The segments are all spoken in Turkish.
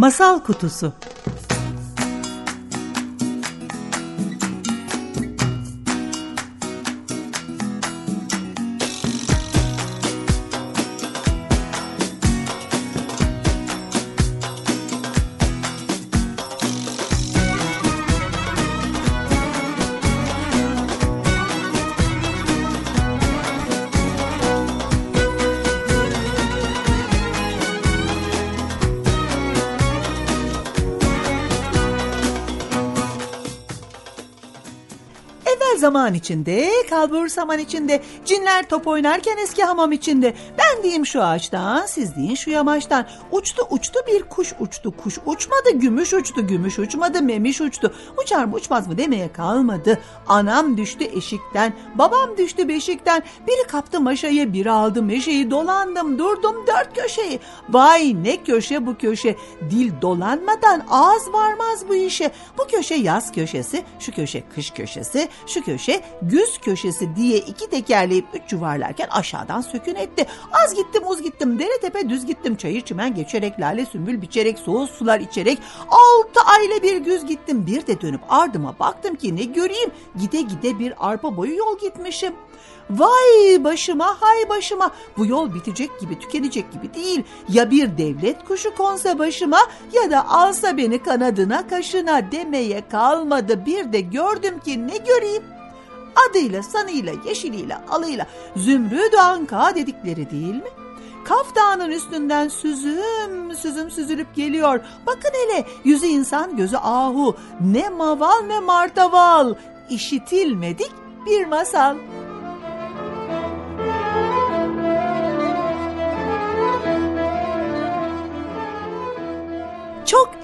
Masal Kutusu Zaman içinde, kalbur saman içinde, cinler top oynarken eski hamam içinde. Ben diyeyim şu ağaçtan, siz deyin şu yamaçtan. Uçtu uçtu bir kuş uçtu, kuş uçmadı, gümüş uçtu, gümüş uçmadı, memiş uçtu. Uçar mı uçmaz mı demeye kalmadı. Anam düştü eşikten, babam düştü beşikten. Biri kaptı maşayı, biri aldı meşeyi, dolandım durdum dört köşeyi. Vay ne köşe bu köşe, dil dolanmadan ağız varmaz bu işe. Bu köşe yaz köşesi, şu köşe kış köşesi, şu köşe güz köşesi diye iki tekerleyip üç yuvarlarken aşağıdan sökün etti. Az gittim uz gittim dere tepe düz gittim çayır çimen geçerek lale sümbül biçerek soğuk sular içerek altı ayla bir güz gittim bir de dönüp ardıma baktım ki ne göreyim gide gide bir arpa boyu yol gitmişim. Vay başıma hay başıma bu yol bitecek gibi tükenecek gibi değil. Ya bir devlet kuşu konsa başıma ya da alsa beni kanadına kaşına demeye kalmadı. Bir de gördüm ki ne göreyim? Adıyla sanıyla yeşiliyle alıyla zümrüt anka dedikleri değil mi? Kaf Dağı'nın üstünden süzüm süzüm süzülüp geliyor. Bakın hele yüzü insan gözü ahu ne maval ne martaval işitilmedik bir masal.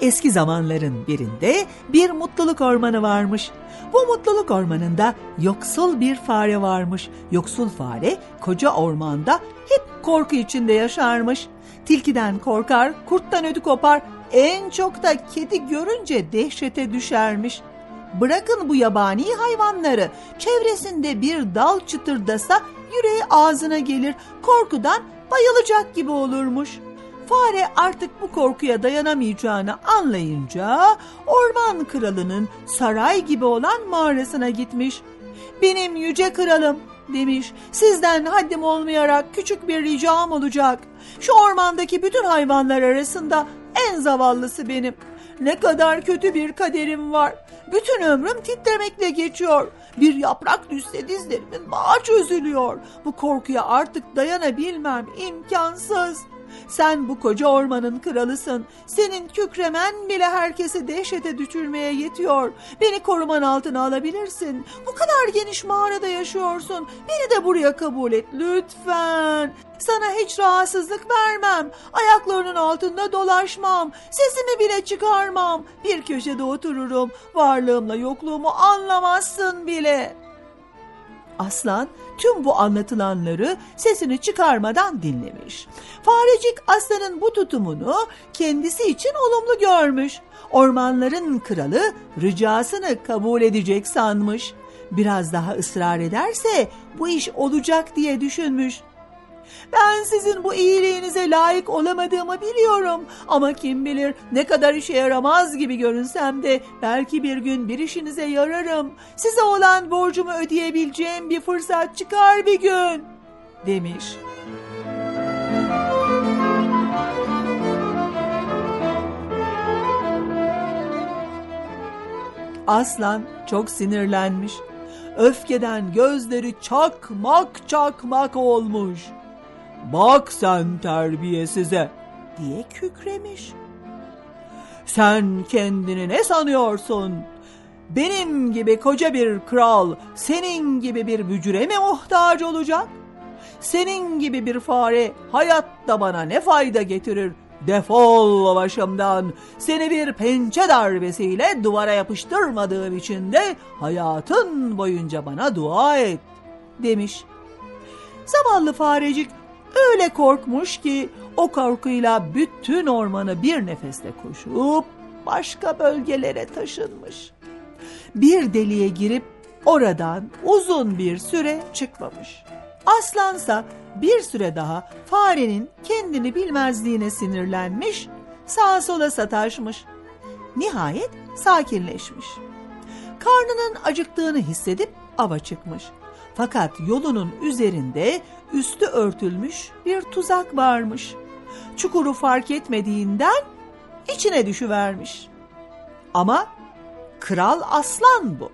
Eski zamanların birinde bir mutluluk ormanı varmış. Bu mutluluk ormanında yoksul bir fare varmış. Yoksul fare koca ormanda hep korku içinde yaşarmış. Tilkiden korkar, kurttan ödü kopar, en çok da kedi görünce dehşete düşermiş. Bırakın bu yabani hayvanları, çevresinde bir dal çıtırdasa yüreği ağzına gelir, korkudan bayılacak gibi olurmuş.'' Fare artık bu korkuya dayanamayacağını anlayınca orman kralının saray gibi olan mağarasına gitmiş. Benim yüce kralım demiş. Sizden haddim olmayarak küçük bir ricam olacak. Şu ormandaki bütün hayvanlar arasında en zavallısı benim. Ne kadar kötü bir kaderim var. Bütün ömrüm titremekle geçiyor. Bir yaprak düşse dizlerimin bağı çözülüyor. Bu korkuya artık dayanabilmem imkansız.'' Sen bu koca ormanın kralısın. Senin kükremen bile herkesi dehşete düşürmeye yetiyor. Beni koruman altına alabilirsin. Bu kadar geniş mağarada yaşıyorsun. Beni de buraya kabul et lütfen. Sana hiç rahatsızlık vermem. Ayaklarının altında dolaşmam. Sesimi bile çıkarmam. Bir köşede otururum. Varlığımla yokluğumu anlamazsın bile.'' Aslan tüm bu anlatılanları sesini çıkarmadan dinlemiş. Farecik aslanın bu tutumunu kendisi için olumlu görmüş. Ormanların kralı ricasını kabul edecek sanmış. Biraz daha ısrar ederse bu iş olacak diye düşünmüş. Ben sizin bu iyiliğinize layık olamadığımı biliyorum. Ama kim bilir ne kadar işe yaramaz gibi görünsem de belki bir gün bir işinize yararım. Size olan borcumu ödeyebileceğim bir fırsat çıkar bir gün." demiş. Aslan çok sinirlenmiş. Öfkeden gözleri çakmak çakmak olmuş. Bak sen terbiyesize diye kükremiş. Sen kendini ne sanıyorsun? Benim gibi koca bir kral senin gibi bir bücüre mi muhtaç olacak? Senin gibi bir fare hayatta bana ne fayda getirir Defol başımdan. Seni bir pençe darbesiyle duvara yapıştırmadığım için de hayatın boyunca bana dua et demiş. Zavallı farecik öyle korkmuş ki o korkuyla bütün ormanı bir nefeste koşup başka bölgelere taşınmış. Bir deliğe girip oradan uzun bir süre çıkmamış. Aslansa bir süre daha farenin kendini bilmezliğine sinirlenmiş, sağa sola sataşmış. Nihayet sakinleşmiş. Karnının acıktığını hissedip ava çıkmış. Fakat yolunun üzerinde üstü örtülmüş bir tuzak varmış. Çukuru fark etmediğinden içine düşüvermiş. Ama kral aslan bu.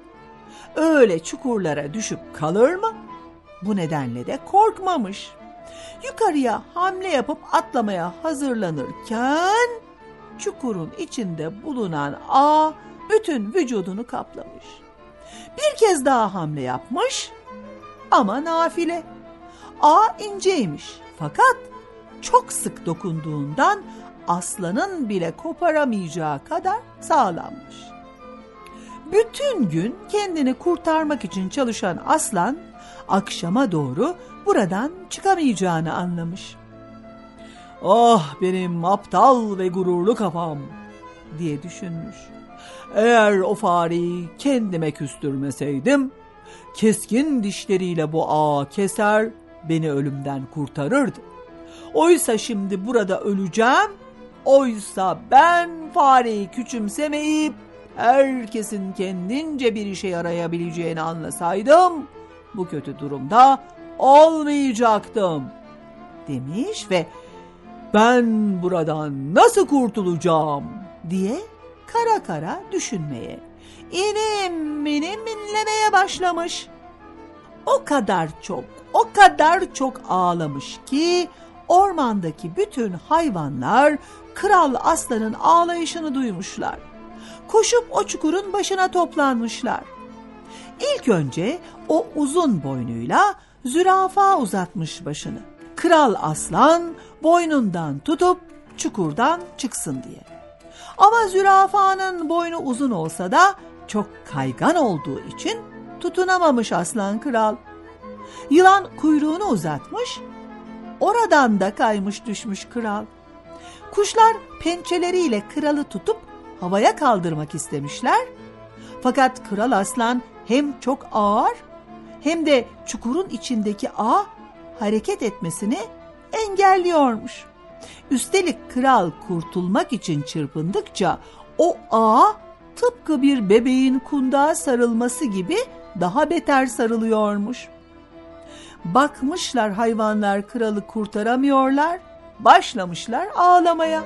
Öyle çukurlara düşüp kalır mı? Bu nedenle de korkmamış. Yukarıya hamle yapıp atlamaya hazırlanırken çukurun içinde bulunan ağ bütün vücudunu kaplamış. Bir kez daha hamle yapmış ama nafile. Ağ inceymiş fakat çok sık dokunduğundan aslanın bile koparamayacağı kadar sağlammış. Bütün gün kendini kurtarmak için çalışan aslan akşama doğru buradan çıkamayacağını anlamış. Ah benim aptal ve gururlu kafam diye düşünmüş. Eğer o fareyi kendime küstürmeseydim, keskin dişleriyle bu ağa keser, beni ölümden kurtarırdı. Oysa şimdi burada öleceğim, oysa ben fareyi küçümsemeyip herkesin kendince bir işe yarayabileceğini anlasaydım, bu kötü durumda olmayacaktım demiş ve ben buradan nasıl kurtulacağım diye kara kara düşünmeye, inim inim inlemeye başlamış. O kadar çok, o kadar çok ağlamış ki ormandaki bütün hayvanlar kral aslanın ağlayışını duymuşlar. Koşup o çukurun başına toplanmışlar. İlk önce o uzun boynuyla zürafa uzatmış başını. Kral aslan boynundan tutup çukurdan çıksın diye. Ama zürafanın boynu uzun olsa da çok kaygan olduğu için tutunamamış aslan kral. Yılan kuyruğunu uzatmış, oradan da kaymış düşmüş kral. Kuşlar pençeleriyle kralı tutup havaya kaldırmak istemişler. Fakat kral aslan hem çok ağır hem de çukurun içindeki ağ hareket etmesini engelliyormuş. Üstelik kral kurtulmak için çırpındıkça o ağ tıpkı bir bebeğin kundağa sarılması gibi daha beter sarılıyormuş. Bakmışlar hayvanlar kralı kurtaramıyorlar, başlamışlar ağlamaya.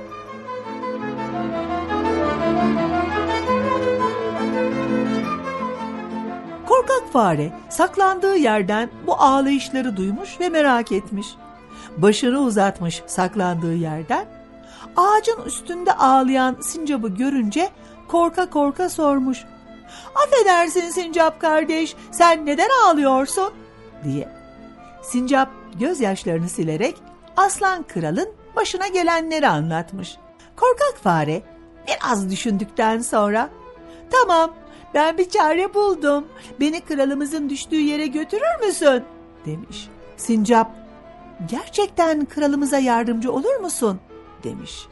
Korkak fare saklandığı yerden bu ağlayışları duymuş ve merak etmiş. Başını uzatmış saklandığı yerden. Ağacın üstünde ağlayan sincabı görünce korka korka sormuş. Affedersin sincap kardeş sen neden ağlıyorsun diye. Sincap gözyaşlarını silerek aslan kralın başına gelenleri anlatmış. Korkak fare biraz düşündükten sonra tamam ben bir çare buldum. Beni kralımızın düştüğü yere götürür müsün? demiş. Sincap, gerçekten kralımıza yardımcı olur musun? demiş.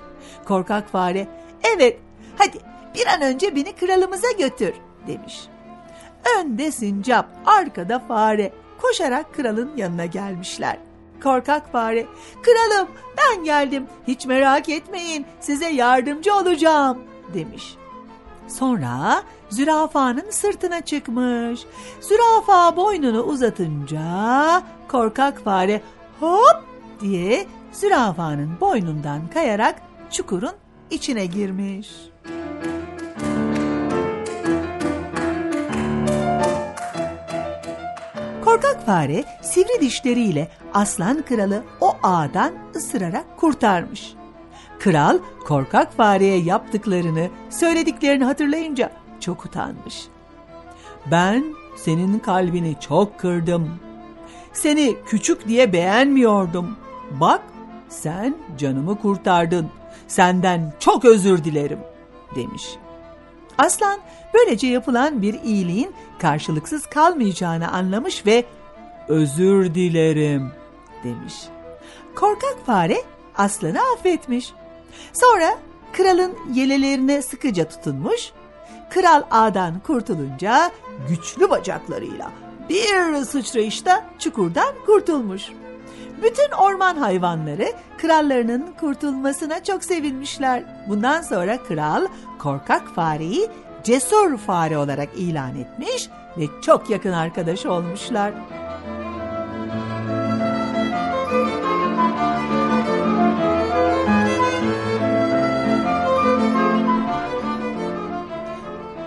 Korkak fare, evet hadi bir an önce beni kralımıza götür demiş. Önde sincap, arkada fare koşarak kralın yanına gelmişler. Korkak fare, kralım ben geldim hiç merak etmeyin size yardımcı olacağım demiş. Sonra zürafanın sırtına çıkmış. Zürafa boynunu uzatınca korkak fare hop diye zürafanın boynundan kayarak çukurun içine girmiş. Fare sivri dişleriyle aslan kralı o ağdan ısırarak kurtarmış. Kral korkak fareye yaptıklarını, söylediklerini hatırlayınca çok utanmış. Ben senin kalbini çok kırdım. Seni küçük diye beğenmiyordum. Bak Sen canımı kurtardın. Senden çok özür dilerim demiş. Aslan böylece yapılan bir iyiliğin karşılıksız kalmayacağını anlamış ve özür dilerim demiş. Korkak fare aslanı affetmiş. Sonra kralın yelelerine sıkıca tutunmuş. Kral ağdan kurtulunca güçlü bacaklarıyla bir sıçrayışta çukurdan kurtulmuş. Bütün orman hayvanları krallarının kurtulmasına çok sevinmişler. Bundan sonra kral korkak fareyi cesur fare olarak ilan etmiş ve çok yakın arkadaş olmuşlar.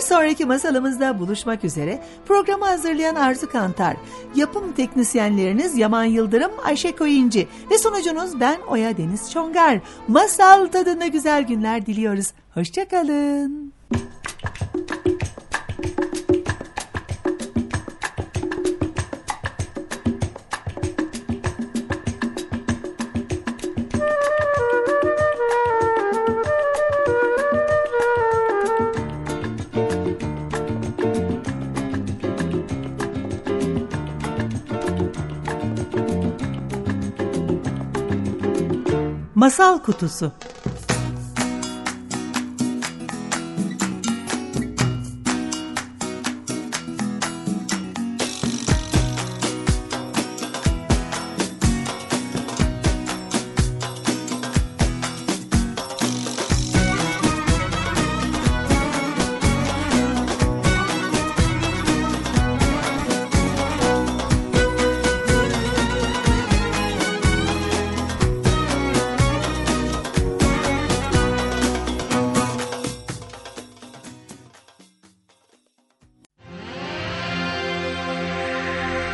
Bir sonraki masalımızda buluşmak üzere programı hazırlayan Arzu Kantar, yapım teknisyenleriniz Yaman Yıldırım, Ayşe Koyuncu ve sunucunuz ben Oya Deniz Çongar. Masal tadında güzel günler diliyoruz. Hoşçakalın. Masal Kutusu